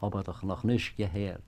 aber doch noch nicht gehört.